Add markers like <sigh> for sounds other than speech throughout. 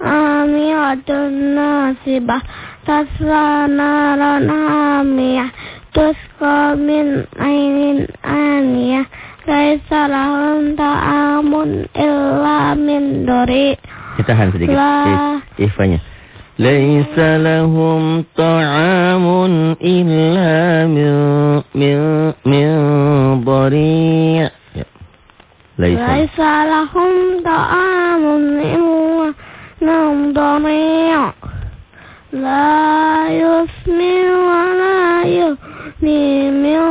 amiatun nasibah taslana rana amiyah tusqa min ainin aniyah laisa lahum ta'amun illa min dori ditahan sedikit La... ifanya laisa lahum ta'amun illa min min dori ya. laisa lahum إلا من ضريع لا يسمن ولا يغني من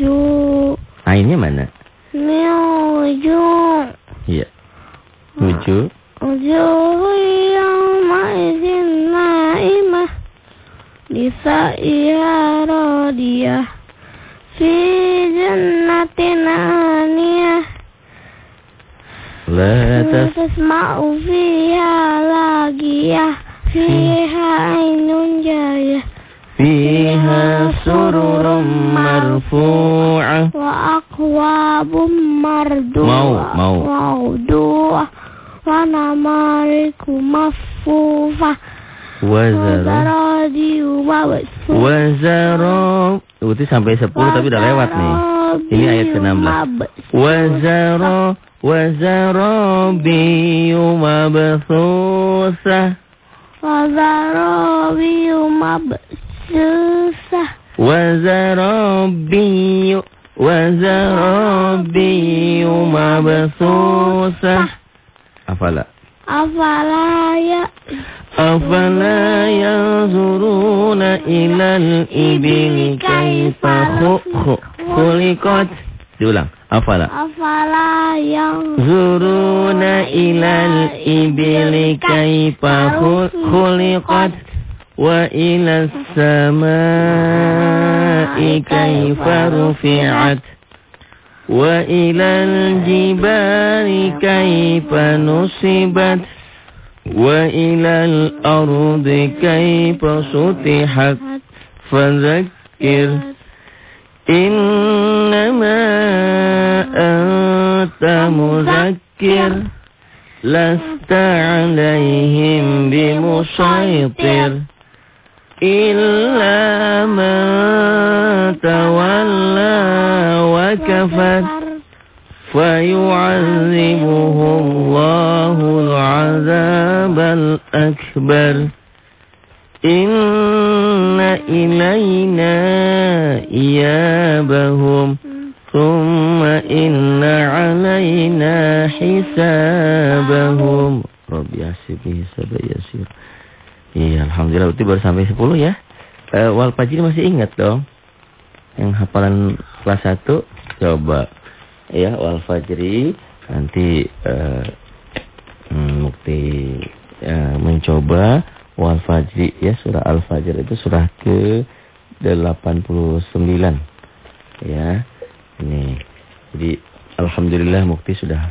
جوع Ainnya mana? من جوع Iya. Nuju. وجوه يومئذ نائمة لسعيها راضية في جنة عالية La لا tas تسمع فيها لاغية فيها عين جارية fiha sururun marfu'ah. وأكواب مردوة Mau, mau. موضوعة ونمارق مصفوفة Wazara. وزرابي مبثوثة Wazara. Itu sampai 10 tapi udah lewat nih. Ini ayat ke-16. Wazara wazarabi mabthusah. وزرابي مبثوثة وزرابي وزرابي مبثوثة أفلا أفلا ي- أفلا ينظرون إلى الإبل كيف خ- خ- خلقت diulang أفلا أفلا ينظرون زورون إلى الإبل كيف خ- خلقت وإلى السماء كيف رفعت وإلى الجبال كيف نصبت وإلى الأرض كيف سطحت فذكر إنما أنت مذكر لست عليهم بمسيطر إلا من تولى وكفر فيعذبه الله العذاب الأكبر. Inna ilaina iyabahum. Thumma inna alayna hisabahum. Rabbi asib hisab yasir Iya Alhamdulillah. Berarti baru sampai 10 ya? E, Wal Pajir masih ingat dong? Yang hafalan kelas 1 Coba. Ya Wal Fajri. Nanti eh, hmm, uh, Mukti uh, eh, mencoba wal Fajri ya surah Al Fajr itu surah ke 89 ya. Ini. Jadi alhamdulillah Mukti sudah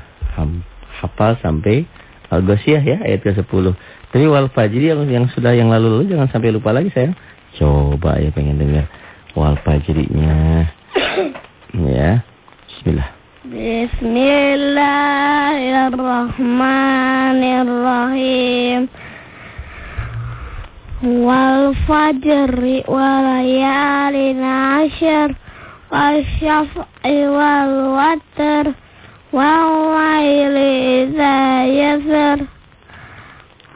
hafal sampai Al-Ghasyiyah ya ayat ke-10. Tapi wal fajri yang, yang sudah yang lalu-lalu jangan sampai lupa lagi saya. Coba ya pengen dengar wal fajrinya. ya. Bismillah. Bismillahirrahmanirrahim. Wal fajri walayalin ashar wasyaf'i wal watr wal waili idza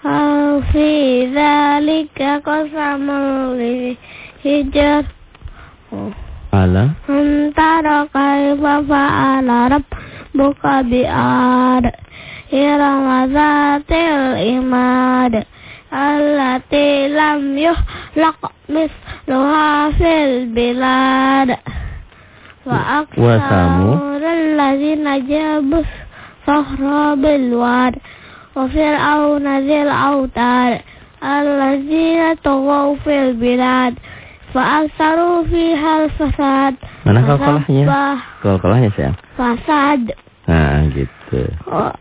hal fi dzalika qasamul hijr Ala Antara kaifa fa'ala rabbuka bi'ad zatil imad Allati lam yuhlaq misluha fil bilad Wa Wa samu. aksarul allazina jabus sahra bil wad Wa fir'auna zil autar allazina taghaw fil bilad fa'aksaru fiha al-fasad. Mana kalkolahnya? Fasabbah Kalkolahnya sayang. Fasad. Nah, gitu.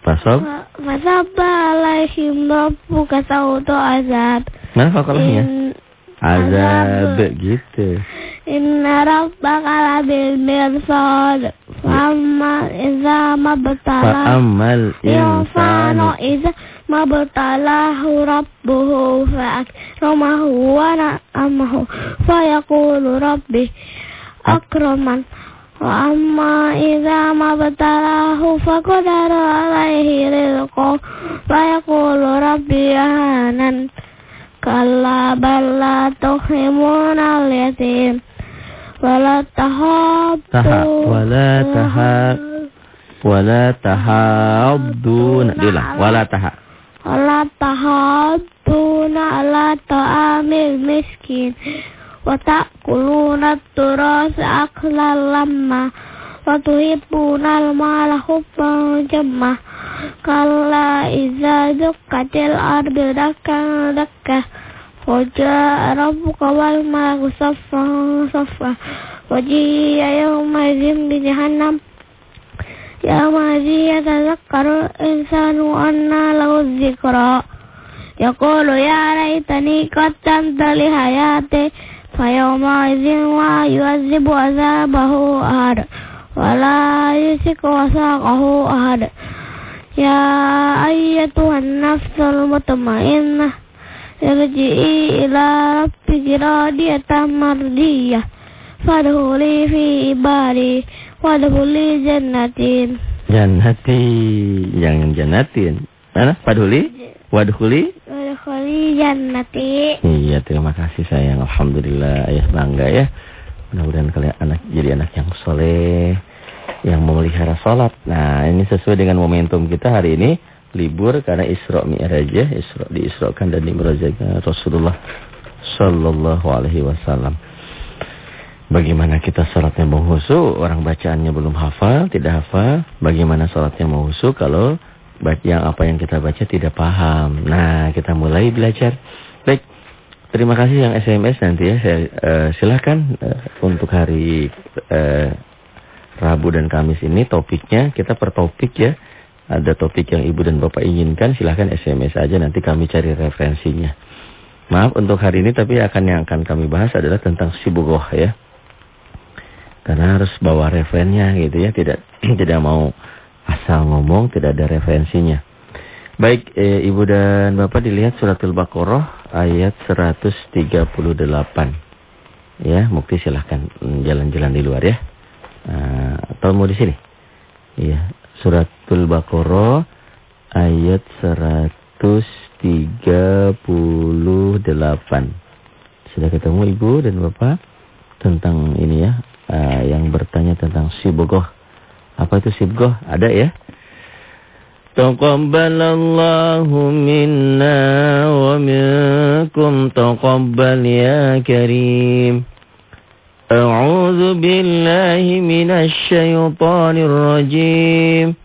Fasob. Fasabba alaihim rabbuka sautu azab. Mana kalkolahnya? In- Azab gitu. Inna rabbaka labil mirsad. Fa'amma iza mabtalah. Fa'amal Insanu iza mabtalahu rabbuhu fa'akramahu wa na'amahu. Fayaqulu rabbi akraman. Wa amma iza mabtalahu faqadara alaihi rizqahu. Fayaqulu rabbi ahanan. Kalla balla tuhimuna al-yatim. Wala Taha- tahabbu. wala taha- Wala tahadduna. Diulang. Wala taha. Wala tahadduna ala ta'amil miskin Wa ta'kuluna turasa aklan lamma. Wa tuhibbuna al-mala hubban jamma. Kalla iza dukkatil ardu dakkan dakka. Waja'a rabbuka wal malaku saffan saffa. Waji'a yawma idzin bi jahannam. يومئذ يتذكر الإنسان وأنى له الذكرى يقول يا ليتني قدمت لحياتي فيومئذ ما يعذب عذابه أحد ولا يوثق وثاقه أحد يا أيتها النفس المطمئنة ارجعي إلى ربك راضية مرضية فادخلي في عبادي وادخلي جنتي Jannati. Jangan jannatin. Mana? Paduli? Wadhuli? وادخلي جنتي Iya, terima kasih sayang. Alhamdulillah, ayah bangga ya. Mudah-mudahan kalian anak jadi anak yang soleh, yang memelihara sholat. Nah, ini sesuai dengan momentum kita hari ini libur karena Isra Mi'raj ya, Isra diisrakan dan dimirajakan Rasulullah Sallallahu Alaihi Wasallam. Bagaimana kita sholatnya mau husu, orang bacaannya belum hafal, tidak hafal. Bagaimana sholatnya mau husu kalau yang apa yang kita baca tidak paham. Nah, kita mulai belajar. Baik, terima kasih yang SMS nanti ya. Saya, eh, silakan eh, untuk hari eh, Rabu dan Kamis ini topiknya kita per topik ya. Ada topik yang ibu dan bapak inginkan, silahkan SMS aja nanti kami cari referensinya. Maaf untuk hari ini tapi akan yang akan kami bahas adalah tentang sibugoh ya. Karena harus bawa referensinya gitu ya, tidak <clears throat> tidak mau asal ngomong, tidak ada referensinya. Baik, eh, Ibu dan Bapak dilihat suratul Baqarah ayat 138. Ya, Mukti silahkan mm, jalan-jalan di luar ya. Nah, atau mau di sini? Iya, suratul Baqarah ayat 138. Sudah ketemu Ibu dan Bapak tentang ini ya, uh, yang bertanya tentang sibogoh. Apa itu sibogoh? Ada ya? Taqabbalallahu minna wa minkum taqabbal ya karim. A'udzu billahi minasy syaithanir rajim.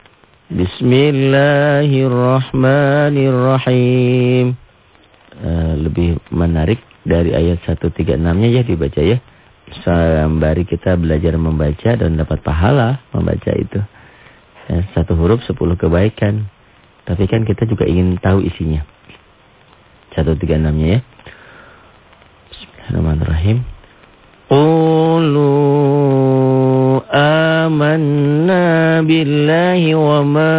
Bismillahirrahmanirrahim. Uh, lebih menarik dari ayat 136-nya ya dibaca ya. Sembari kita belajar membaca dan dapat pahala membaca itu. Ya, satu huruf sepuluh kebaikan. Tapi kan kita juga ingin tahu isinya. 136-nya ya. Bismillahirrahmanirrahim. Qulu amanna billahi wa ma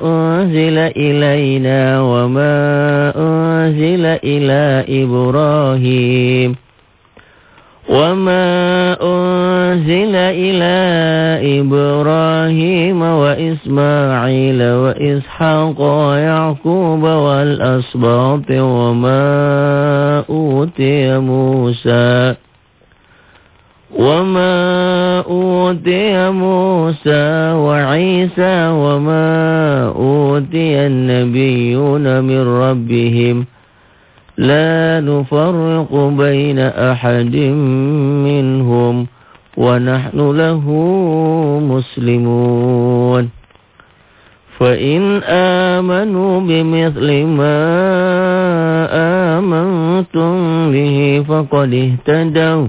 unzila ilaina wa ma unzila ila Ibrahim. وما أنزل إلى إبراهيم وإسماعيل وإسحاق ويعقوب والأسباط وما أوتي موسى وما أوتي موسى وعيسى وما أوتي النبيون من ربهم لا نفرق بين أحد منهم ونحن له مسلمون. فإن آمنوا بمثل ما آمنتم به فقد اهتدوا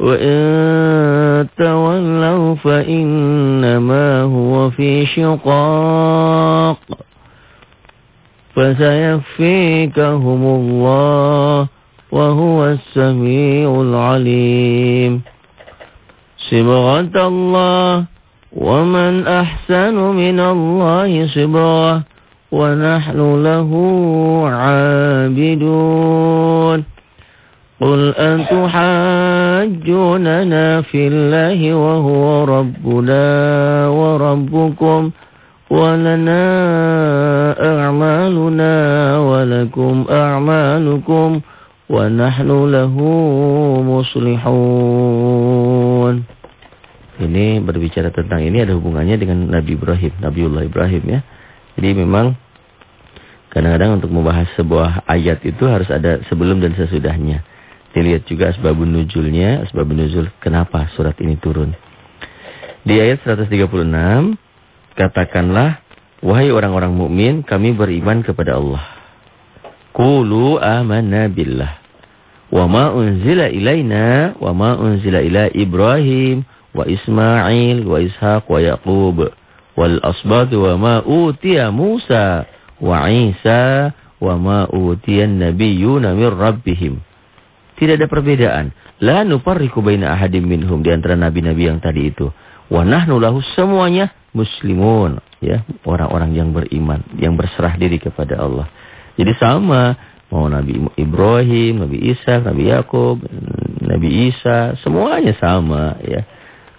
وإن تولوا فإنما هو في شقاق. فسيكفيكهم الله وهو السميع العليم. صبغة الله ومن أحسن من الله صبغة ونحن له عابدون. قل أتحاجوننا في الله وهو ربنا وربكم ولنا أعمالنا ولكم أعمالكم ونحن له مصلحون Ini berbicara tentang ini ada hubungannya dengan Nabi Ibrahim, Nabiullah Ibrahim ya. Jadi memang kadang-kadang untuk membahas sebuah ayat itu harus ada sebelum dan sesudahnya. Dilihat juga asbabun nuzulnya, asbabun nuzul kenapa surat ini turun. Di ayat 136 katakanlah wahai orang-orang mukmin kami beriman kepada Allah. Qulu amanna billah wa ma unzila ilaina wa ma unzila ila Ibrahim wa Ismail wa Ishaq wa Yaqub wal asbad wa ma utiya Musa wa Isa wa ma utiya nabiyyuna min rabbihim. Tidak ada perbedaan. La nufarriqu baina ahadim minhum di antara nabi-nabi yang tadi itu. Wa nahnu lahu semuanya muslimun, ya, orang-orang yang beriman, yang berserah diri kepada Allah. Jadi sama mau Nabi Ibrahim, Nabi Isa, Nabi Yakub, Nabi Isa, semuanya sama, ya.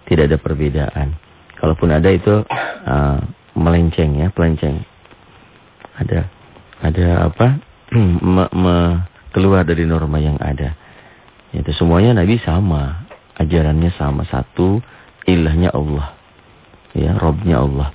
Tidak ada perbedaan. Kalaupun ada itu uh, melenceng ya, pelenceng. Ada ada apa? <clears throat> me, me, keluar dari norma yang ada. Itu semuanya Nabi sama, ajarannya sama satu, ilahnya Allah. Ya, Robnya Allah.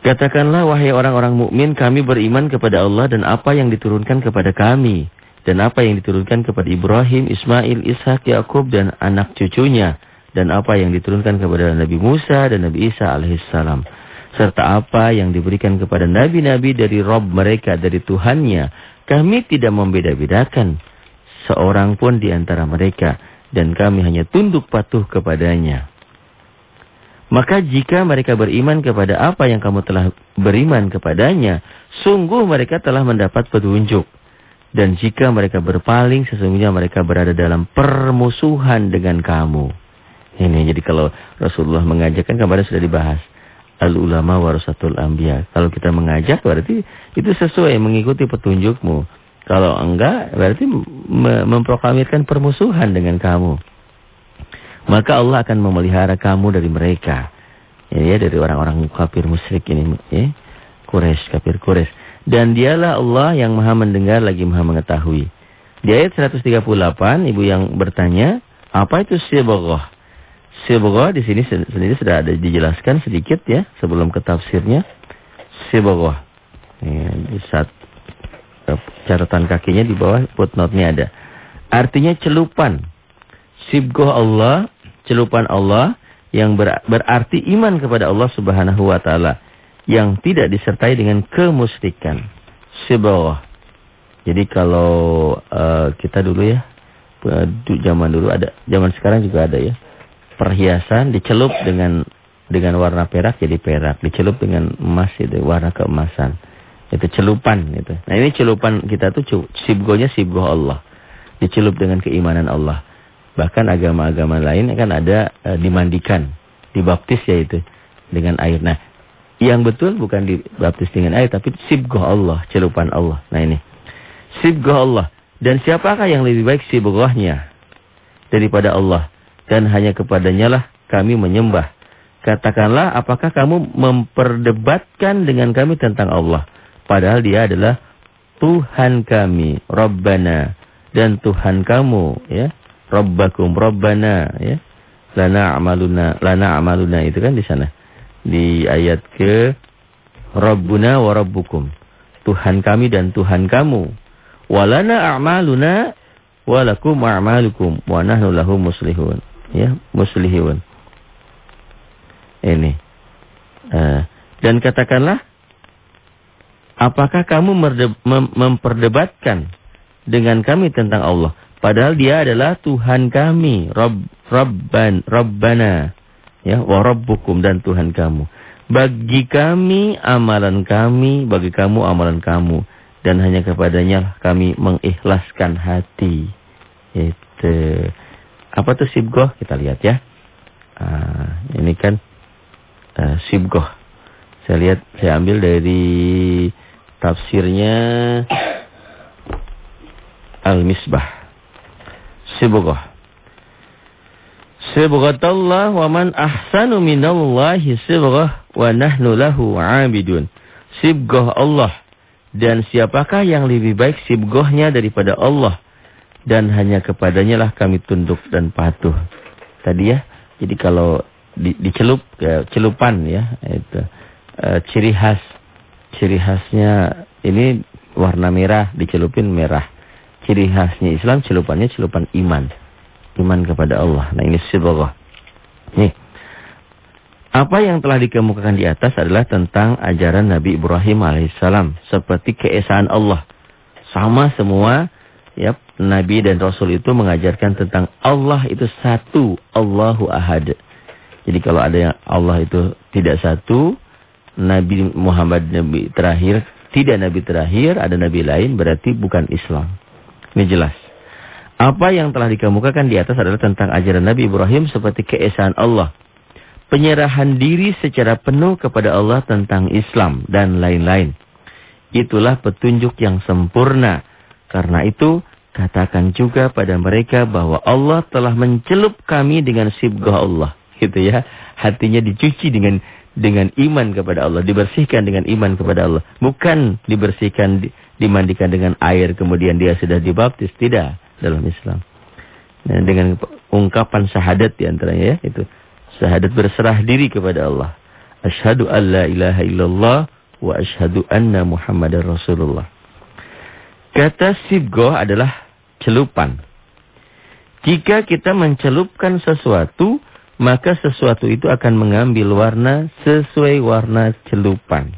Katakanlah wahai orang-orang mukmin, kami beriman kepada Allah dan apa yang diturunkan kepada kami. Dan apa yang diturunkan kepada Ibrahim, Ismail, Ishak, Yakub dan anak cucunya. Dan apa yang diturunkan kepada Nabi Musa dan Nabi Isa alaihissalam serta apa yang diberikan kepada nabi-nabi dari Rob mereka dari Tuhannya. Kami tidak membeda-bedakan. Seorang pun di antara mereka. Dan kami hanya tunduk patuh kepadanya maka jika mereka beriman kepada apa yang kamu telah beriman kepadanya sungguh mereka telah mendapat petunjuk dan jika mereka berpaling sesungguhnya mereka berada dalam permusuhan dengan kamu ini jadi kalau Rasulullah mengajak kan kemarin sudah dibahas. Al ulama warasatul anbiya. Kalau kita mengajak berarti itu sesuai mengikuti petunjukmu. Kalau enggak berarti memproklamirkan permusuhan dengan kamu. Maka Allah akan memelihara kamu dari mereka. Ya, ya dari orang-orang kafir musyrik ini ya. Quraisy, kafir Quraisy. Dan dialah Allah yang Maha mendengar lagi Maha mengetahui. Di ayat 138 ibu yang bertanya, apa itu sibaghah? Sibghah di sini sendiri sudah ada dijelaskan sedikit ya sebelum ke tafsirnya. Sibghah. Ya, di saat eh, catatan kakinya di bawah footnote-nya ada. Artinya celupan. Sibghah Allah, celupan Allah yang ber, berarti iman kepada Allah Subhanahu wa taala yang tidak disertai dengan kemusyrikan. Sibghah. Jadi kalau uh, kita dulu ya, zaman dulu ada, zaman sekarang juga ada ya perhiasan dicelup dengan dengan warna perak jadi perak, dicelup dengan emas itu warna keemasan. Itu celupan itu. Nah, ini celupan kita tuh sibgonya sibgoh Allah. Dicelup dengan keimanan Allah. Bahkan agama-agama lain kan ada e, dimandikan, dibaptis ya itu dengan air. Nah, yang betul bukan dibaptis dengan air tapi sibgoh Allah, celupan Allah. Nah, ini. Sibgoh Allah. Dan siapakah yang lebih baik sibgohnya daripada Allah? dan hanya kepadanya lah kami menyembah. Katakanlah apakah kamu memperdebatkan dengan kami tentang Allah. Padahal dia adalah Tuhan kami, Rabbana. Dan Tuhan kamu, ya. Rabbakum, Rabbana, ya. Lana amaluna, lana amaluna itu kan di sana. Di ayat ke Rabbuna wa Rabbukum. Tuhan kami dan Tuhan kamu. Walana a'maluna walakum a'malukum wa nahnu lahu muslihun ya muslihun. Ini. Uh, dan katakanlah apakah kamu mem memperdebatkan dengan kami tentang Allah. Padahal dia adalah Tuhan kami, Rabb, Rabban, Rabbana, ya, wa Rabbukum dan Tuhan kamu. Bagi kami amalan kami, bagi kamu amalan kamu. Dan hanya kepadanya kami mengikhlaskan hati. Itu. Apa tuh sibgoh? Kita lihat ya. Ah, ini kan uh, sibgoh. Saya lihat, saya ambil dari tafsirnya Al-Misbah. Sibghah. Sibghatullah wa man ahsanu minallahi sibghah wa nahnu lahu 'abidun. Sibghah Allah dan siapakah yang lebih baik sibghahnya daripada Allah dan hanya kepadanya lah kami tunduk dan patuh. Tadi ya. Jadi kalau di, dicelup celupan ya itu e, ciri khas ciri khasnya ini warna merah dicelupin merah ciri khasnya Islam celupannya celupan iman. Iman kepada Allah. Nah ini sibghah. Nih. Apa yang telah dikemukakan di atas adalah tentang ajaran Nabi Ibrahim alaihissalam. Seperti keesaan Allah. Sama semua ya Nabi dan Rasul itu mengajarkan tentang Allah itu satu. Allahu ahad. Jadi kalau ada yang Allah itu tidak satu. Nabi Muhammad Nabi terakhir. Tidak Nabi terakhir. Ada Nabi lain berarti bukan Islam. Ini jelas. Apa yang telah dikemukakan di atas adalah tentang ajaran Nabi Ibrahim seperti keesaan Allah. Penyerahan diri secara penuh kepada Allah tentang Islam dan lain-lain. Itulah petunjuk yang sempurna. Karena itu, katakan juga pada mereka bahwa Allah telah mencelup kami dengan sibgah Allah. Gitu ya. Hatinya dicuci dengan dengan iman kepada Allah. Dibersihkan dengan iman kepada Allah. Bukan dibersihkan dimandikan dengan air kemudian dia sudah dibaptis. Tidak dalam Islam. Nah, dengan ungkapan syahadat di antaranya ya. Itu. Syahadat berserah diri kepada Allah. Ashadu an la ilaha illallah wa ashadu anna muhammadar rasulullah. Kata sibgoh adalah celupan. Jika kita mencelupkan sesuatu, maka sesuatu itu akan mengambil warna sesuai warna celupan.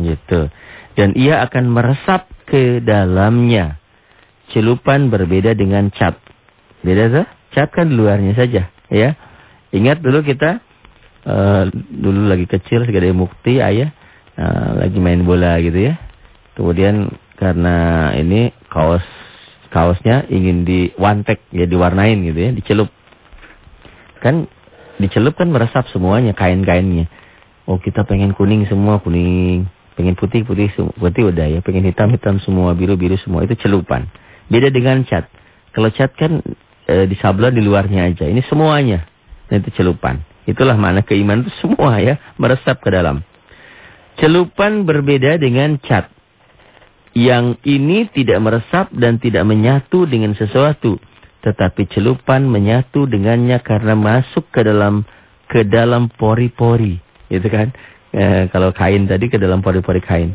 Gitu dan ia akan meresap ke dalamnya. Celupan berbeda dengan cat. Beda tuh? Cat kan luarnya saja, ya. Ingat dulu kita uh, dulu lagi kecil segede mukti ayah uh, lagi main bola gitu ya. Kemudian karena ini kaos kaosnya ingin diwantek ya diwarnain gitu ya, dicelup. Kan dicelup kan meresap semuanya kain-kainnya. Oh kita pengen kuning semua kuning Pengen putih, putih, udah ya. Pengen hitam, hitam semua, biru, biru semua. Itu celupan. Beda dengan cat. Kalau cat kan e, di sablon di luarnya aja. Ini semuanya. Nah, itu celupan. Itulah mana keimanan itu semua ya. Meresap ke dalam. Celupan berbeda dengan cat. Yang ini tidak meresap dan tidak menyatu dengan sesuatu. Tetapi celupan menyatu dengannya karena masuk ke dalam ke dalam pori-pori. Itu kan. Eh, kalau kain tadi ke dalam pori-pori kain.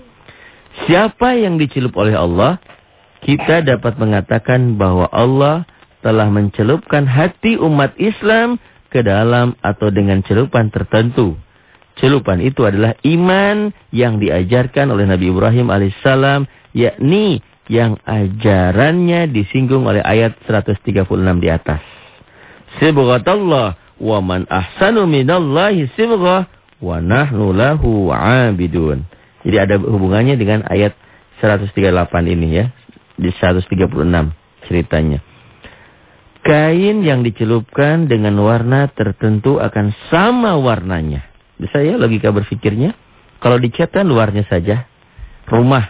Siapa yang dicelup oleh Allah, kita dapat mengatakan bahwa Allah telah mencelupkan hati umat Islam ke dalam atau dengan celupan tertentu. Celupan itu adalah iman yang diajarkan oleh Nabi Ibrahim alaihissalam, yakni yang ajarannya disinggung oleh ayat 136 di atas. Sibghatullah wa man ahsanu minallahi sibghah wa nahnu lahu 'abidun. Jadi ada hubungannya dengan ayat 138 ini ya. Di 136 ceritanya. Kain yang dicelupkan dengan warna tertentu akan sama warnanya. Bisa ya logika berpikirnya? Kalau dicat kan luarnya saja. Rumah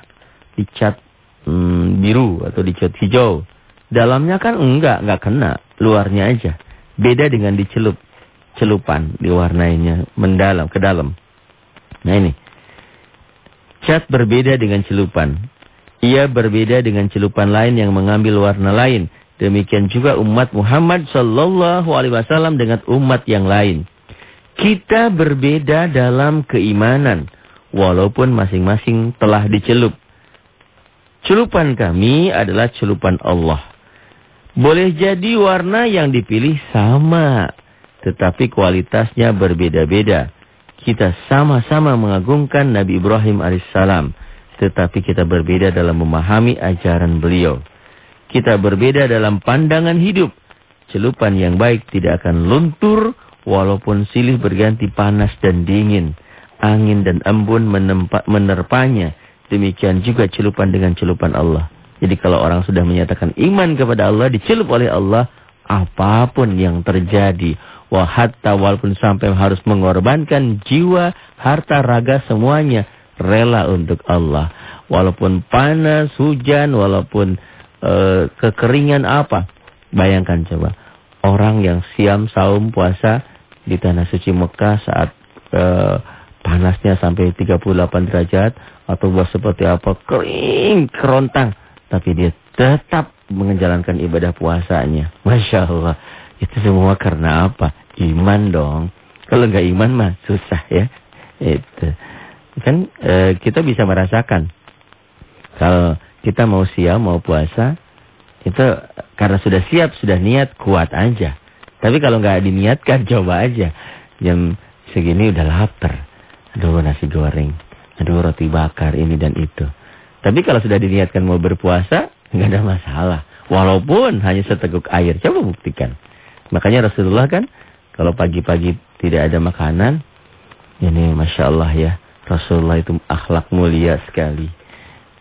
dicat hmm, biru atau dicat hijau. Dalamnya kan enggak, enggak kena. Luarnya aja. Beda dengan dicelup celupan diwarnainya mendalam ke dalam. Nah ini. Cat berbeda dengan celupan. Ia berbeda dengan celupan lain yang mengambil warna lain. Demikian juga umat Muhammad sallallahu alaihi wasallam dengan umat yang lain. Kita berbeda dalam keimanan walaupun masing-masing telah dicelup. Celupan kami adalah celupan Allah. Boleh jadi warna yang dipilih sama tetapi kualitasnya berbeda-beda. Kita sama-sama mengagungkan Nabi Ibrahim alaihissalam, tetapi kita berbeda dalam memahami ajaran beliau. kita berbeda dalam pandangan hidup. Celupan yang baik tidak akan luntur walaupun silih berganti panas dan dingin. Angin dan embun menerpanya. Demikian juga celupan dengan celupan Allah. Jadi kalau orang sudah menyatakan iman kepada Allah, dicelup oleh Allah, apa pun yang terjadi. Wah hatta walaupun sampai harus mengorbankan jiwa, harta, raga semuanya rela untuk Allah. Walaupun panas, hujan, walaupun uh, kekeringan apa. Bayangkan coba. Orang yang siam, saum, puasa di tanah suci Mekah saat uh, panasnya sampai 38 derajat. Atau buat seperti apa, kering, kerontang. Tapi dia tetap menjalankan ibadah puasanya. Masya Allah. Itu semua karena apa? Iman dong. Kalau nggak iman mah susah ya. Itu. Kan e, kita bisa merasakan. Kalau kita mau siap, mau puasa. Itu karena sudah siap, sudah niat, kuat aja. Tapi kalau nggak diniatkan, <laughs> coba aja. Jam segini udah lapar. Aduh nasi goreng. Aduh roti bakar ini dan itu. Tapi kalau sudah diniatkan mau berpuasa, nggak ada masalah. Walaupun hanya seteguk air. Coba buktikan. Makanya Rasulullah kan kalau pagi-pagi tidak ada makanan. Ini Masya Allah ya. Rasulullah itu akhlak mulia sekali.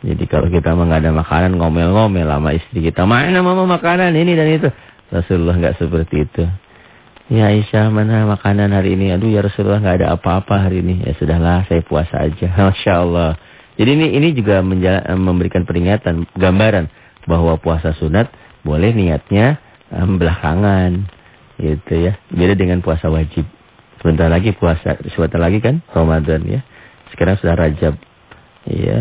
Jadi kalau kita nggak ada makanan ngomel-ngomel sama istri kita. Mana mama makanan ini dan itu. Rasulullah nggak seperti itu. Ya Aisyah mana makanan hari ini? Aduh ya Rasulullah nggak ada apa-apa hari ini. Ya sudahlah saya puasa aja. <laughs> Masya Allah. Jadi ini ini juga memberikan peringatan, gambaran bahwa puasa sunat boleh niatnya um, belakangan gitu ya. Beda dengan puasa wajib. Sebentar lagi puasa, sebentar lagi kan Ramadan ya. Sekarang sudah Rajab. Ya,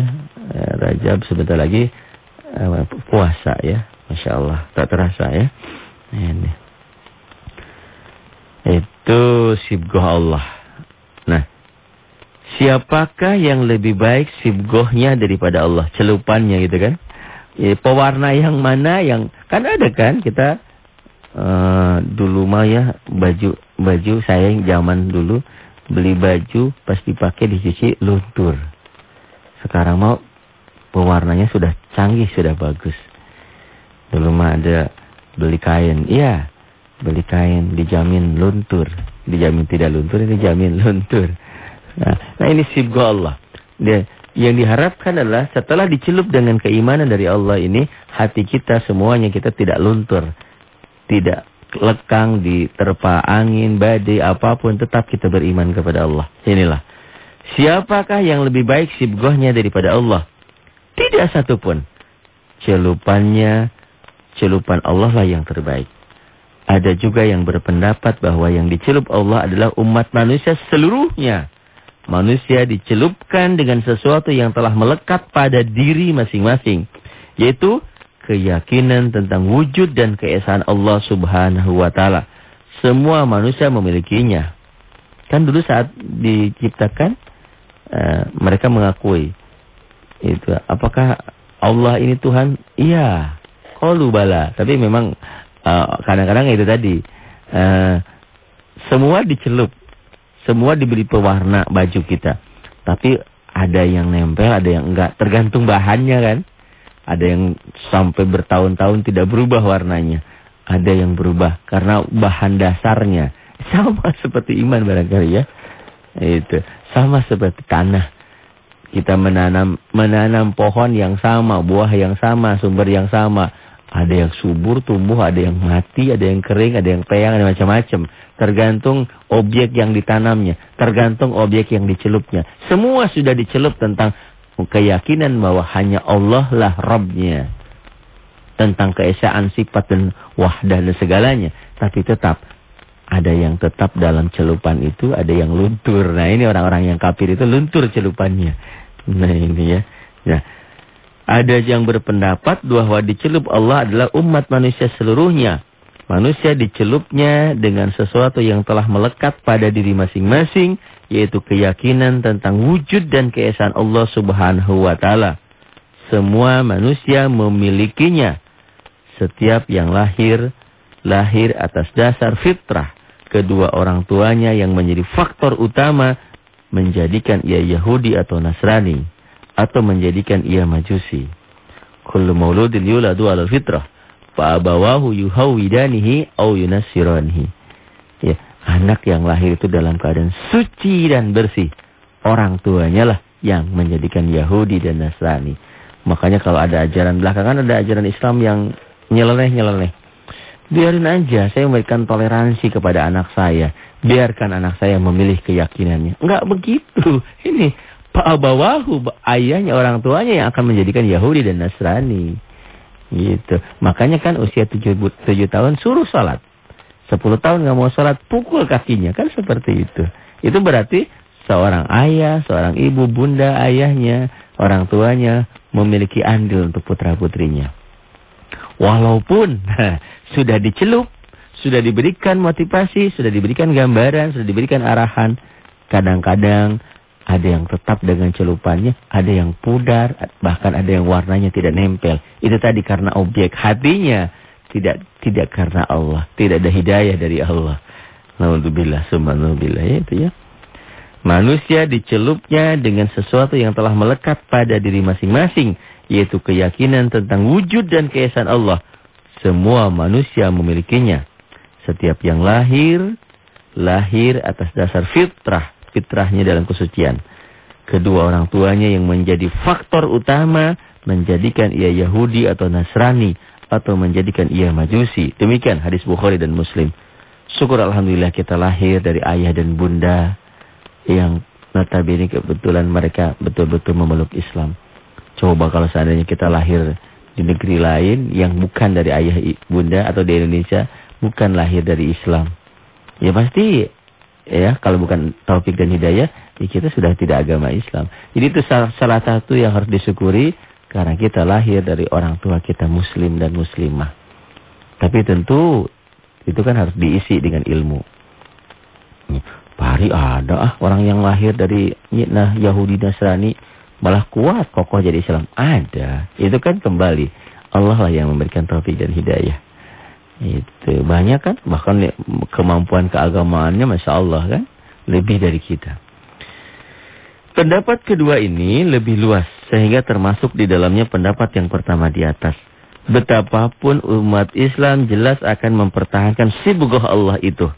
eh, Rajab sebentar lagi uh, puasa ya. Masya Allah, tak terasa ya. Ini. Itu sibgoh Allah. Nah, siapakah yang lebih baik sibgohnya daripada Allah? Celupannya gitu kan? Ya, pewarna yang mana yang kan ada kan kita uh, dulu mah ya baju baju saya yang zaman dulu beli baju pas dipakai dicuci luntur. Sekarang mau pewarnanya sudah canggih, sudah bagus. Dulu mah ada beli kain, iya beli kain dijamin luntur, dijamin tidak luntur, ini dijamin <laughs> luntur. Nah, nah ini sibgo Allah. Dia, yang diharapkan adalah setelah dicelup dengan keimanan dari Allah ini, hati kita semuanya kita tidak luntur tidak lekang diterpa angin, badai, apa pun tetap kita beriman kepada Allah. Inilah. Siapakah yang lebih baik sibgohnya daripada Allah? Tidak satupun. Celupannya, celupan Allah lah yang terbaik. Ada juga yang berpendapat bahwa yang dicelup Allah adalah umat manusia seluruhnya. Manusia dicelupkan dengan sesuatu yang telah melekat pada diri masing-masing. Yaitu keyakinan tentang wujud dan keesaan Allah subhanahu wa ta'ala. Semua manusia memilikinya. Kan dulu saat diciptakan, uh, mereka mengakui. itu Apakah Allah ini Tuhan? Iya. Qalu bala. Tapi memang eh, kadang-kadang uh, itu tadi. Uh, semua dicelup. Semua diberi pewarna baju kita. Tapi ada yang nempel, ada yang enggak. Tergantung bahannya kan. Ada yang sampai bertahun-tahun tidak berubah warnanya. Ada yang berubah karena bahan dasarnya. <laughs> Sama seperti iman barangkali ya. Itu. Sama seperti tanah. Kita menanam menanam pohon yang sama, buah yang sama, sumber yang sama. Ada yang subur tumbuh, ada yang mati, ada yang kering, ada yang peyang, ada macam-macam. Tergantung objek yang ditanamnya, tergantung objek yang dicelupnya. Semua sudah dicelup tentang keyakinan bahwa hanya Allah lah Rabbnya. Tentang keesaan sifat dan wahdah dan segalanya. Tapi tetap ada yang tetap dalam celupan itu, ada yang luntur. Nah ini orang-orang yang kafir itu luntur celupannya. Nah ini ya. Nah, ada yang berpendapat bahwa dicelup Allah adalah umat manusia seluruhnya. Manusia dicelupnya dengan sesuatu yang telah melekat pada diri masing-masing yaitu keyakinan tentang wujud dan keesaan Allah Subhanahu wa taala. Semua manusia memilikinya. Setiap yang lahir lahir atas dasar fitrah kedua orang tuanya yang menjadi faktor utama menjadikan ia Yahudi atau Nasrani atau menjadikan ia Majusi. Kullu mauludin yuladu 'alal fitrah Fa'abawahu yuhawidanihi au yunasiranihi. Anak yang lahir itu dalam keadaan suci dan bersih. Orang tuanya lah yang menjadikan Yahudi dan Nasrani. Makanya kalau ada ajaran belakangan ada ajaran Islam yang nyeleneh-nyeleneh. Biarin aja saya memberikan toleransi kepada anak saya. Biarkan anak saya memilih keyakinannya. Enggak begitu. <laughs> Ini Pak Abawahu, ayahnya orang tuanya yang akan menjadikan Yahudi dan Nasrani. Gitu. Makanya kan usia 7, 7 tahun suruh sholat. 10 tahun nggak mau sholat, pukul kakinya. Kan seperti itu. Itu berarti seorang ayah, seorang ibu, bunda, ayahnya, orang tuanya memiliki andil untuk putra-putrinya. Walaupun <laughs> sudah dicelup, sudah diberikan motivasi, sudah diberikan gambaran, sudah diberikan arahan. Kadang-kadang ada yang tetap dengan celupannya, ada yang pudar, bahkan ada yang warnanya tidak nempel. Itu tadi karena objek hatinya, tidak tidak karena Allah, tidak ada hidayah dari Allah. Alhamdulillah, subhanallah ya itu ya. Manusia dicelupnya dengan sesuatu yang telah melekat pada diri masing-masing yaitu keyakinan tentang wujud dan keesaan Allah. Semua manusia memilikinya. Setiap yang lahir, lahir atas dasar fitrah, fitrahnya dalam kesucian. Kedua orang tuanya yang menjadi faktor utama menjadikan ia Yahudi atau Nasrani atau menjadikan ia Majusi. Demikian hadis Bukhari dan Muslim. Syukur Alhamdulillah kita lahir dari ayah dan bunda yang notabene kebetulan mereka betul-betul memeluk Islam. Coba kalau seandainya kita lahir di negeri lain yang bukan dari ayah bunda atau di Indonesia, bukan lahir dari Islam. Ya pasti ya kalau bukan taufik dan hidayah, ya kita sudah tidak agama Islam. Jadi itu salah, salah satu yang harus disyukuri karena kita lahir dari orang tua kita muslim dan muslimah. Tapi tentu itu kan harus diisi dengan ilmu. Pari ada ah orang yang lahir dari nah, Yahudi Nasrani malah kuat kokoh jadi Islam. Ada. Itu kan kembali Allah lah yang memberikan taufik dan hidayah. Itu banyak kan bahkan kemampuan keagamaannya Masya Allah kan lebih dari kita. Pendapat kedua ini lebih luas sehingga termasuk di dalamnya pendapat yang pertama di atas. Betapapun umat Islam jelas akan mempertahankan sibugah Allah itu.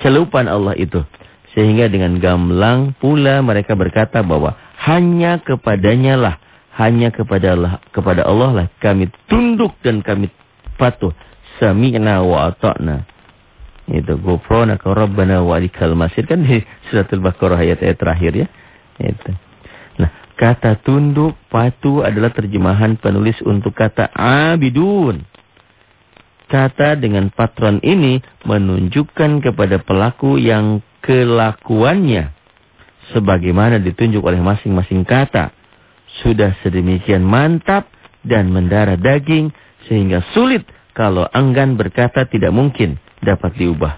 Celupan Allah itu. Sehingga dengan gamblang pula mereka berkata bahwa hanya kepadanya lah, hanya kepada Allah, kepada Allah lah kami tunduk dan kami patuh. Sami'na wa ata'na. Itu gufrana ka rabbana wa alikal masir kan di suratul Baqarah ayat-ayat terakhir ya. Itu. Nah, kata tunduk patuh adalah terjemahan penulis untuk kata abidun. Kata dengan patron ini menunjukkan kepada pelaku yang kelakuannya sebagaimana ditunjuk oleh masing-masing kata sudah sedemikian mantap dan mendarah daging sehingga sulit kalau enggan berkata tidak mungkin dapat diubah.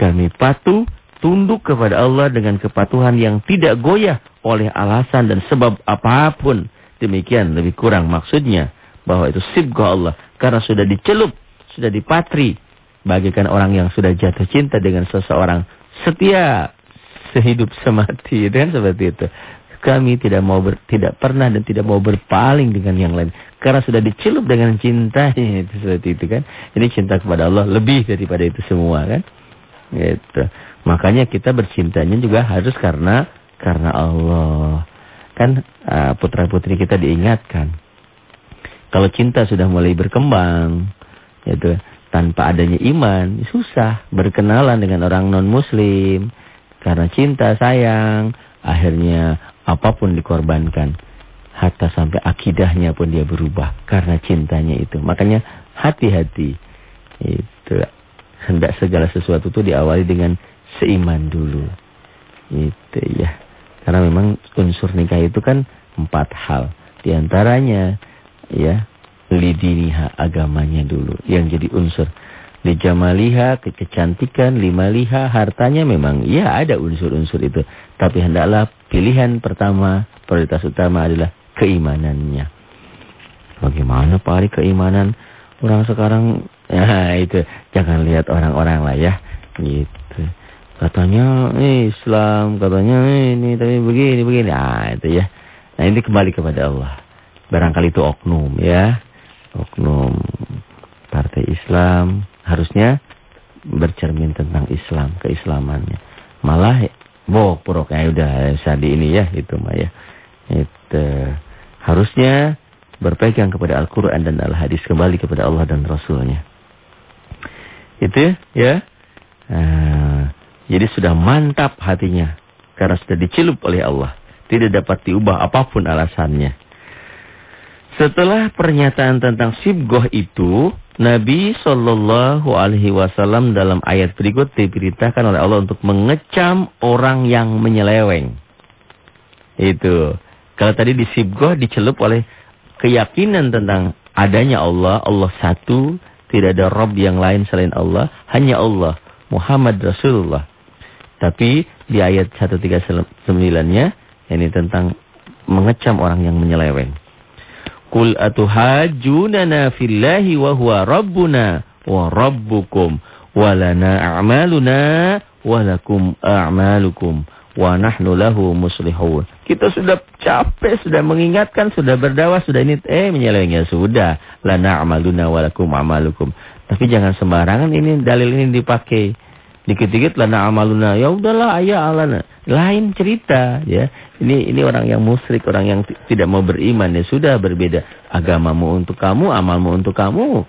Kami patuh tunduk kepada Allah dengan kepatuhan yang tidak goyah oleh alasan dan sebab apa pun. Demikian lebih kurang maksudnya bahwa itu sibgah Allah karena sudah dicelup, sudah dipatri bagikan orang yang sudah jatuh cinta dengan seseorang setia sehidup semati kan seperti itu. Kami tidak mau ber, tidak pernah dan tidak mau berpaling dengan yang lain karena sudah dicelup dengan cinta <laughs> itu seperti itu kan. Ini cinta kepada Allah lebih daripada itu semua kan. Gitu. Makanya kita bercintanya juga harus karena karena Allah. Kan uh, putra-putri kita diingatkan. Kalau cinta sudah mulai berkembang, itu tanpa adanya iman, susah berkenalan dengan orang non-muslim. Karena cinta, sayang, akhirnya apa pun dikorbankan. Hatta sampai akidahnya pun dia berubah karena cintanya itu. Makanya hati-hati. Itu hendak segala sesuatu itu diawali dengan seiman dulu. Itu ya. Karena memang unsur nikah itu kan empat hal. Di antaranya ya lidiniha agamanya dulu yang jadi unsur. Di jamaliha, kecantikan, limaliha, hartanya memang ya ada unsur-unsur itu. Tapi hendaklah pilihan pertama, prioritas utama adalah keimanannya. Bagaimana Pak Ari keimanan orang sekarang? Ya <laughs> itu, jangan lihat orang-orang lah ya. Gitu. Katanya eh, Islam, katanya ini, tapi begini, begini. Ah itu ya. Nah ini kembali kepada Allah. Barangkali itu oknum ya oknum Islam harusnya bercermin tentang Islam, keislamannya. Malah bok purok ya udah sadi ini ya itu mah ya. Itu harusnya berpegang kepada Al-Qur'an dan Al-Hadis kembali kepada Allah dan Rasulnya. Itu ya. Nah, jadi sudah mantap hatinya karena sudah dicelup oleh Allah. Tidak dapat diubah apa pun alasannya. Setelah pernyataan tentang sibgoh itu, Nabi Shallallahu Alaihi Wasallam dalam ayat berikut diberitakan oleh Allah untuk mengecam orang yang menyeleweng. Itu. Kalau tadi di sibgoh dicelup oleh keyakinan tentang adanya Allah, Allah satu, tidak ada Rob yang lain selain Allah, hanya Allah, Muhammad Rasulullah. Tapi di ayat 139-nya, ini tentang mengecam orang yang menyeleweng. Kul atuhajunana fillahi wa huwa rabbuna wa rabbukum walana a'maluna walakum a'malukum wa nahnu lahu muslihun. Kita sudah capek, sudah mengingatkan, sudah berdakwah, sudah ini eh menyelewengnya sudah. Lana a'maluna walakum a'malukum. Tapi jangan sembarangan ini dalil ini dipakai. Dikit-dikit lana amaluna. Ya udahlah ayah alana. Lain cerita ya. Ini ini orang yang musyrik, orang yang tidak mau beriman ya sudah berbeda. Agamamu untuk kamu, amalmu untuk kamu,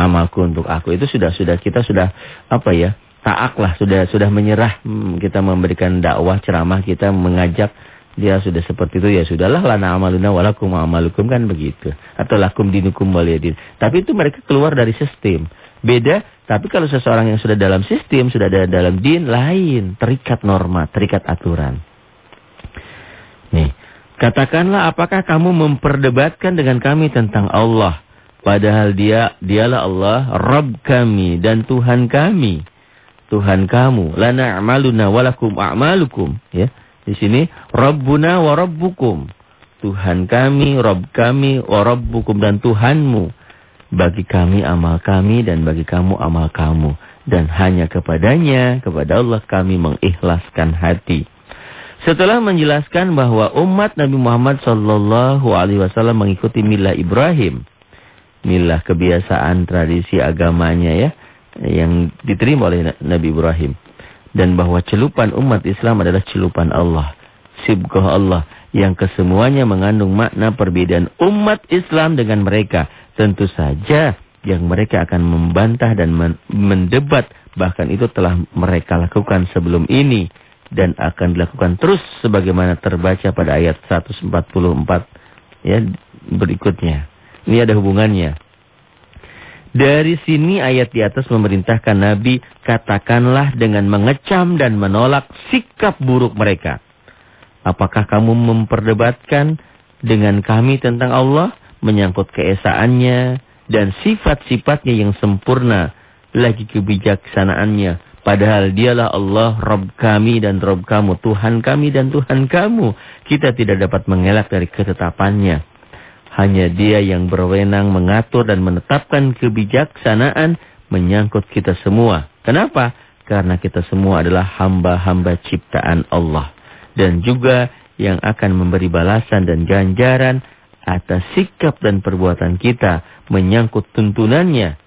amalku untuk aku. Itu sudah sudah kita sudah apa ya? taak lah sudah sudah menyerah hmm, kita memberikan dakwah ceramah kita mengajak dia sudah seperti itu ya sudahlah lana amaluna walakum amalukum kan begitu atau lakum dinukum waliyadin tapi itu mereka keluar dari sistem beda tapi kalau seseorang yang sudah dalam sistem sudah ada dalam din lain terikat norma terikat aturan nih katakanlah apakah kamu memperdebatkan dengan kami tentang Allah padahal dia dialah Allah Rabb kami dan Tuhan kami Tuhan kamu. Lana a'maluna walakum a'malukum. Ya. Di sini Rabbuna wa Rabbukum. Tuhan kami, Rabb kami, wa Rabbukum dan Tuhanmu. Bagi kami amal kami dan bagi kamu amal kamu. Dan hanya kepadanya, kepada Allah kami mengikhlaskan hati. Setelah menjelaskan bahwa umat Nabi Muhammad Sallallahu Alaihi Wasallam mengikuti milah Ibrahim, milah kebiasaan tradisi agamanya ya, yang diterima oleh Nabi Ibrahim. Dan bahwa celupan umat Islam adalah celupan Allah. Sibgoh Allah yang kesemuanya mengandung makna perbedaan umat Islam dengan mereka. Tentu saja yang mereka akan membantah dan mendebat. Bahkan itu telah mereka lakukan sebelum ini. Dan akan dilakukan terus sebagaimana terbaca pada ayat 144 ya berikutnya. Ini ada hubungannya. Dari sini ayat di atas memerintahkan Nabi, katakanlah dengan mengecam dan menolak sikap buruk mereka. Apakah kamu memperdebatkan dengan kami tentang Allah, menyangkut keesaannya, dan sifat-sifatnya yang sempurna, lagi kebijaksanaannya. Padahal dialah Allah, Rob kami dan Rob kamu, Tuhan kami dan Tuhan kamu. Kita tidak dapat mengelak dari ketetapannya. Hanya dia yang berwenang mengatur dan menetapkan kebijaksanaan menyangkut kita semua. Kenapa? Karena kita semua adalah hamba-hamba ciptaan Allah. Dan juga yang akan memberi balasan dan ganjaran atas sikap dan perbuatan kita menyangkut tuntunannya.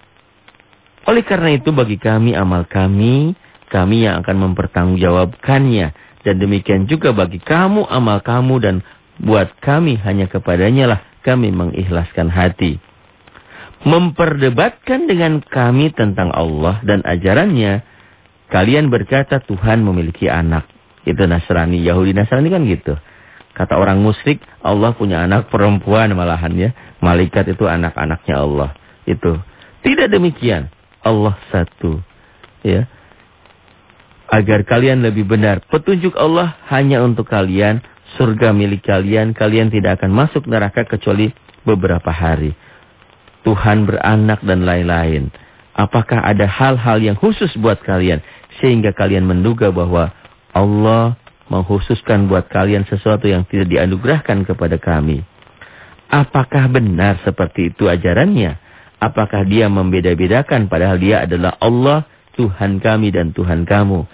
Oleh karena itu bagi kami amal kami, kami yang akan mempertanggungjawabkannya. Dan demikian juga bagi kamu amal kamu dan buat kami hanya kepadanya lah kami mengikhlaskan hati. Memperdebatkan dengan kami tentang Allah dan ajarannya, kalian berkata Tuhan memiliki anak. Itu Nasrani, Yahudi Nasrani kan gitu. Kata orang musyrik, Allah punya anak perempuan malahan ya. Malaikat itu anak-anaknya Allah. Itu. Tidak demikian. Allah satu. Ya. Agar kalian lebih benar. Petunjuk Allah hanya untuk kalian surga milik kalian, kalian tidak akan masuk neraka kecuali beberapa hari. Tuhan beranak dan lain-lain. Apakah ada hal-hal yang khusus buat kalian sehingga kalian menduga bahwa Allah menghususkan buat kalian sesuatu yang tidak dianugerahkan kepada kami? Apakah benar seperti itu ajarannya? Apakah dia membeda-bedakan padahal dia adalah Allah, Tuhan kami dan Tuhan kamu?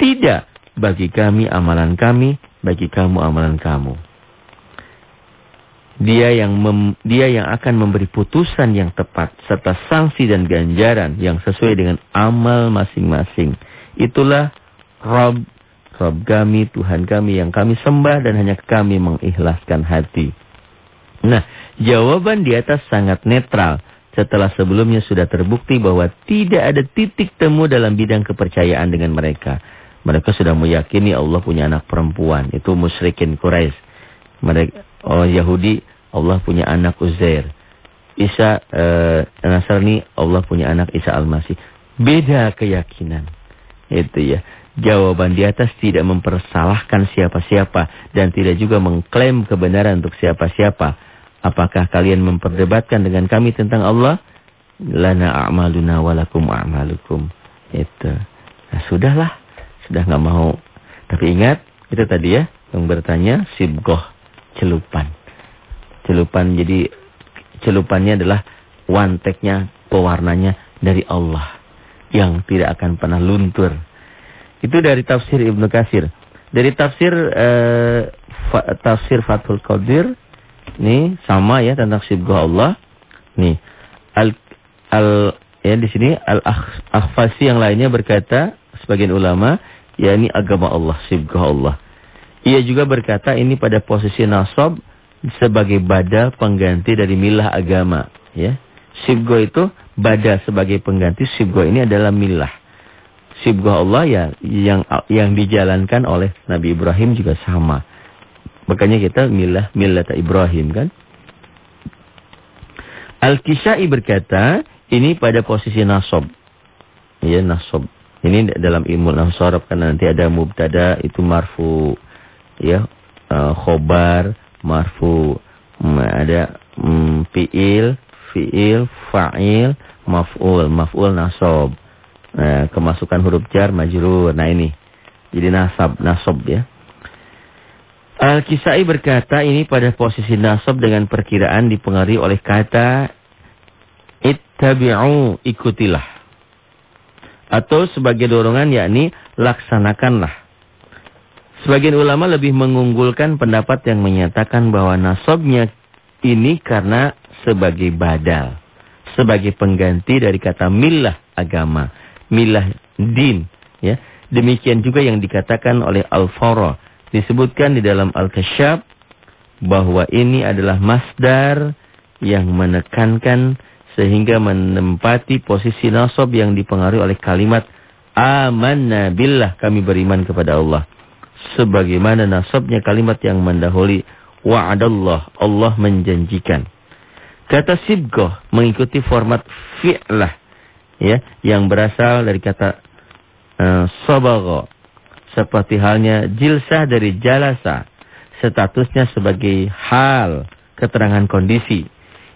Tidak, bagi kami amalan kami bagi kamu amalan kamu. Dia yang mem, dia yang akan memberi putusan yang tepat serta sanksi dan ganjaran yang sesuai dengan amal masing-masing. Itulah Rob Rob kami, Tuhan kami yang kami sembah dan hanya kami mengikhlaskan hati. Nah, jawaban di atas sangat netral setelah sebelumnya sudah terbukti bahwa tidak ada titik temu dalam bidang kepercayaan dengan mereka. Mereka sudah meyakini Allah punya anak perempuan, itu musyrikin Quraisy. Mereka oh Yahudi Allah punya anak Uzair. Isa eh, Nasrani Allah punya anak Isa Al-Masih. Beda keyakinan. Itu ya. Jawaban di atas tidak mempersalahkan siapa-siapa dan tidak juga mengklaim kebenaran untuk siapa-siapa. Apakah kalian memperdebatkan dengan kami tentang Allah? Lana a'maluna walakum a'malukum. Itu. Nah, sudahlah. Sudah nggak mau. Tapi ingat, itu tadi ya, yang bertanya sibgoh celupan. Celupan jadi celupannya adalah wanteknya, pewarnanya dari Allah yang tidak akan pernah luntur. Itu dari tafsir Ibnu Kasir. Dari tafsir uh, fa, tafsir Fathul Qadir nih sama ya tentang sibghah Allah. Nih al al ya di sini al akhfasi yang lainnya berkata sebagian ulama yakni agama Allah sibghah Allah. Ia juga berkata ini pada posisi nasab sebagai bada pengganti dari milah agama ya. Sibghah itu bada sebagai pengganti sibghah ini adalah milah. Sibgah Allah ya yang yang dijalankan oleh Nabi Ibrahim juga sama. Makanya kita milah milah Ibrahim kan. Al-Kisai berkata, ini pada posisi nasab. Ya, nasab. Ini dalam ilmu nasab karena nanti ada mubtada itu marfu. Ya, uh, khobar, marfu. Um, ada um, fi'il, fi'il, fa'il, maf'ul, maf'ul nasab. Nah, kemasukan huruf jar majrur. Nah ini. Jadi nasab, nasab ya. Al-Kisai berkata ini pada posisi nasab dengan perkiraan dipengaruhi oleh kata ittabi'u, ikutilah. Atau sebagai dorongan yakni laksanakanlah. Sebagian ulama lebih mengunggulkan pendapat yang menyatakan bahwa nasabnya ini karena sebagai badal. Sebagai pengganti dari kata milah agama milah din. Ya. Demikian juga yang dikatakan oleh Al-Fara. Disebutkan di dalam Al-Kasyab bahwa ini adalah masdar yang menekankan sehingga menempati posisi nasab yang dipengaruhi oleh kalimat amanna billah kami beriman kepada Allah. Sebagaimana nasabnya kalimat yang mendahului wa'adallah Allah menjanjikan. Kata sibgoh mengikuti format fi'lah ya yang berasal dari kata uh, sabagha. Seperti halnya jilsah dari jalasa statusnya sebagai hal keterangan kondisi.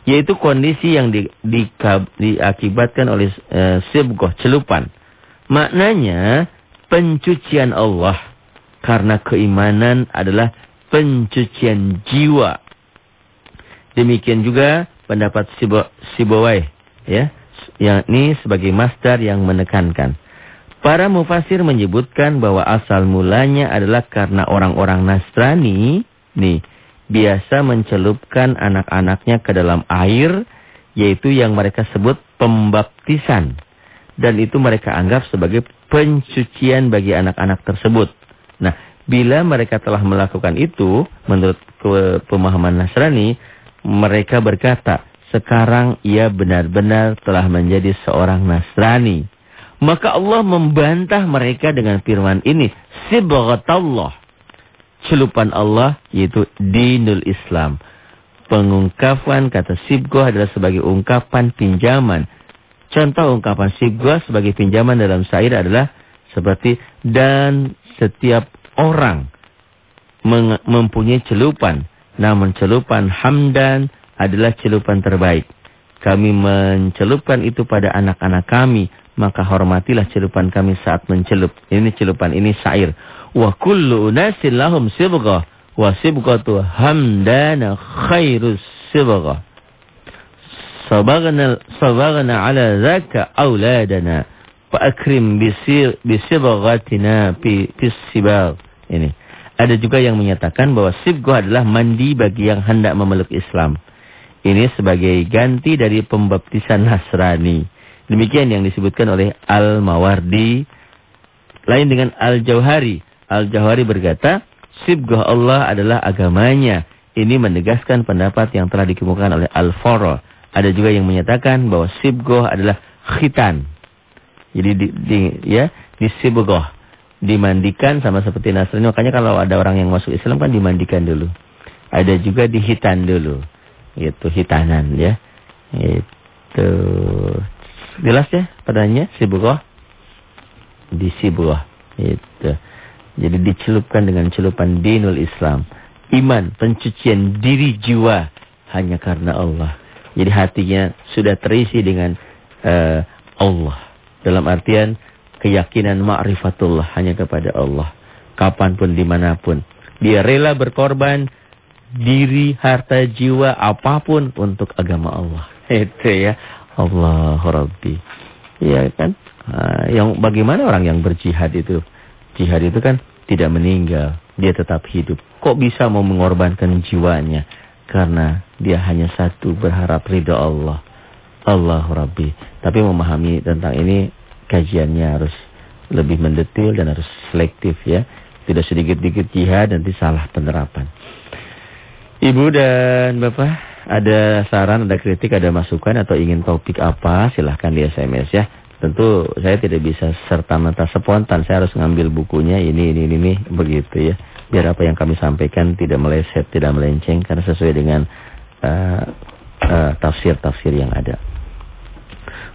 Yaitu kondisi yang di, di, diakibatkan oleh uh, sibgoh celupan. Maknanya pencucian Allah karena keimanan adalah pencucian jiwa. Demikian juga pendapat Sibawai ya yakni sebagai masdar yang menekankan. Para mufasir menyebutkan bahwa asal mulanya adalah karena orang-orang Nasrani nih biasa mencelupkan anak-anaknya ke dalam air yaitu yang mereka sebut pembaptisan dan itu mereka anggap sebagai pencucian bagi anak-anak tersebut. Nah, bila mereka telah melakukan itu menurut pemahaman Nasrani mereka berkata sekarang ia benar-benar telah menjadi seorang Nasrani. Maka Allah membantah mereka dengan firman ini. Sibghatallah. Celupan Allah yaitu dinul Islam. Pengungkapan kata sibgoh adalah sebagai ungkapan pinjaman. Contoh ungkapan sibgoh sebagai pinjaman dalam syair adalah seperti dan setiap orang mempunyai celupan. Namun celupan hamdan adalah celupan terbaik. Kami mencelupkan itu pada anak-anak kami, maka hormatilah celupan kami saat mencelup. Ini celupan ini syair. Wa kullu unasin lahum sibghah wa sibghatu hamdana khairus sibghah. Sabagna sabagna ala zaka auladana fa akrim bisir bisibghatina fi sibag. Ini. Ada juga yang menyatakan bahwa sibgoh adalah mandi bagi yang hendak memeluk Islam. Ini sebagai ganti dari pembaptisan Nasrani. Demikian yang disebutkan oleh Al-Mawardi. Lain dengan Al-Jauhari. Al-Jauhari berkata, sibgoh Allah adalah agamanya. Ini menegaskan pendapat yang telah dikemukakan oleh Al-Faro. Ada juga yang menyatakan bahwa sibgoh adalah khitan. Jadi di, di ya, di sibgoh dimandikan sama seperti Nasrani. Makanya kalau ada orang yang masuk Islam kan dimandikan dulu. Ada juga dihitan dulu. Itu hitanan ya. Itu jelas ya padanya siburoh. Di siburoh. Itu. Jadi dicelupkan dengan celupan dinul Islam. Iman, pencucian diri jiwa hanya karena Allah. Jadi hatinya sudah terisi dengan uh, Allah. Dalam artian keyakinan ma'rifatullah hanya kepada Allah. Kapan pun, di mana pun. Dia rela berkorban diri, harta, jiwa, apa pun untuk agama Allah. <laughs> Itu ya. Allah Rabbi. Iya kan? Uh, yang bagaimana orang yang berjihad itu? Jihad itu kan tidak meninggal. Dia tetap hidup. Kok bisa mau mengorbankan jiwanya? Karena dia hanya satu berharap ridha Allah. Allah Rabbi. Tapi memahami tentang ini kajiannya harus lebih mendetil dan harus selektif ya. Tidak sedikit-dikit jihad nanti salah penerapan. Ibu dan Bapak, ada saran, ada kritik, ada masukan atau ingin topik apa? Silahkan di SMS ya. Tentu saya tidak bisa serta-merta spontan. Saya harus ngambil bukunya ini, ini, ini, ini begitu ya. Biar apa yang kami sampaikan tidak meleset, tidak melenceng. Karena sesuai dengan uh, uh, tafsir-tafsir yang ada.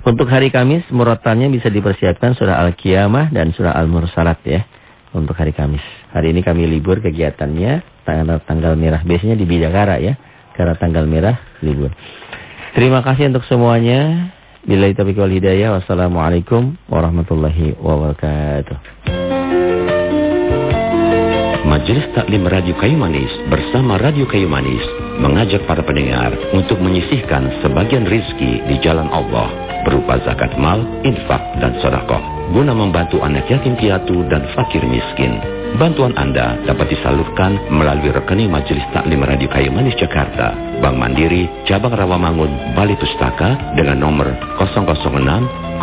Untuk hari Kamis, muratannya bisa dipersiapkan surah Al-Qiyamah dan surah Al-Mursalat ya. Untuk hari Kamis. Hari ini kami libur kegiatannya. Tanggal, tanggal merah. Biasanya di Bidakara ya. Karena tanggal merah libur. Terima kasih untuk semuanya. Bila itu wal hidayah. Wassalamualaikum warahmatullahi wabarakatuh. Majelis Taklim Radio Kayu Manis bersama Radio Kayu Manis mengajak para pendengar untuk menyisihkan sebagian rizki di jalan Allah berupa zakat mal, infak, dan sodakoh guna membantu anak yatim piatu dan fakir miskin. Bantuan Anda dapat disalurkan melalui rekening Majelis Taklim Radio Kayu Manis Jakarta, Bank Mandiri, Cabang Rawamangun, Bali Pustaka dengan nomor 006 007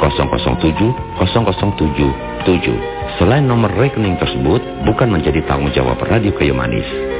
007 0077. Selain nomor rekening tersebut, bukan menjadi tanggung jawab Radio Kayu Manis.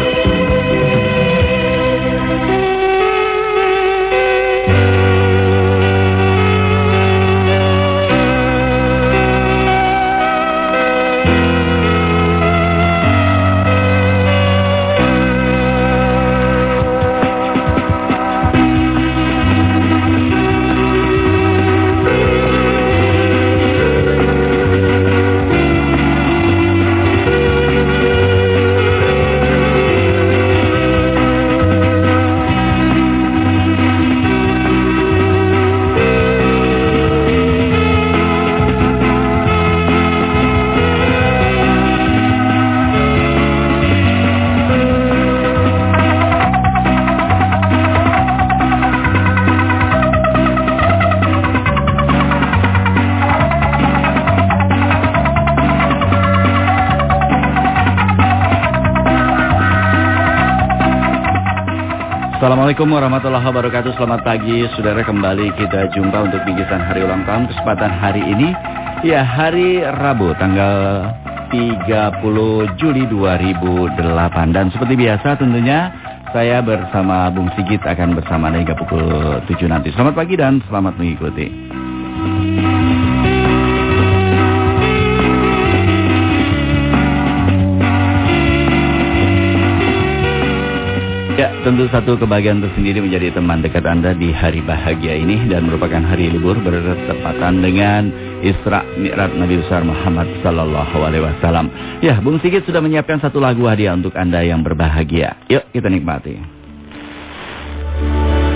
Assalamualaikum warahmatullahi wabarakatuh. Selamat pagi Saudara. Kembali kita jumpa untuk bingkisan hari ulang tahun Kesempatan hari ini. Ya hari Rabu tanggal 30 Juli 2008 Dan seperti biasa tentunya Saya bersama Bung Sigit akan bersama hingga pukul 7 nanti. Selamat pagi dan selamat mengikuti tentu satu kebahagiaan tersendiri menjadi teman dekat Anda di hari bahagia ini dan merupakan hari libur bertepatan dengan Isra Mi'raj Nabi besar Muhammad sallallahu alaihi wasallam. Ya, Bung Sigit sudah menyiapkan satu lagu hadiah untuk Anda yang berbahagia. Yuk kita nikmati.